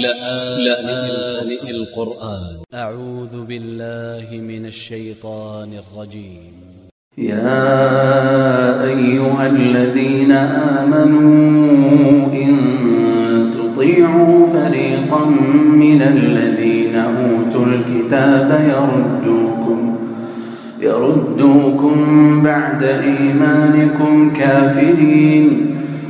لآن القرآن. أ ع و ذ ب ا ل ل ه من ا ل ش ي ط ا ن ا ل ج ي م يا أيها الذين آمنوا إن تطيعوا فريقا من الذين أوتوا الكتاب يردوكم يردوكم بعد إيمانكم كافرين.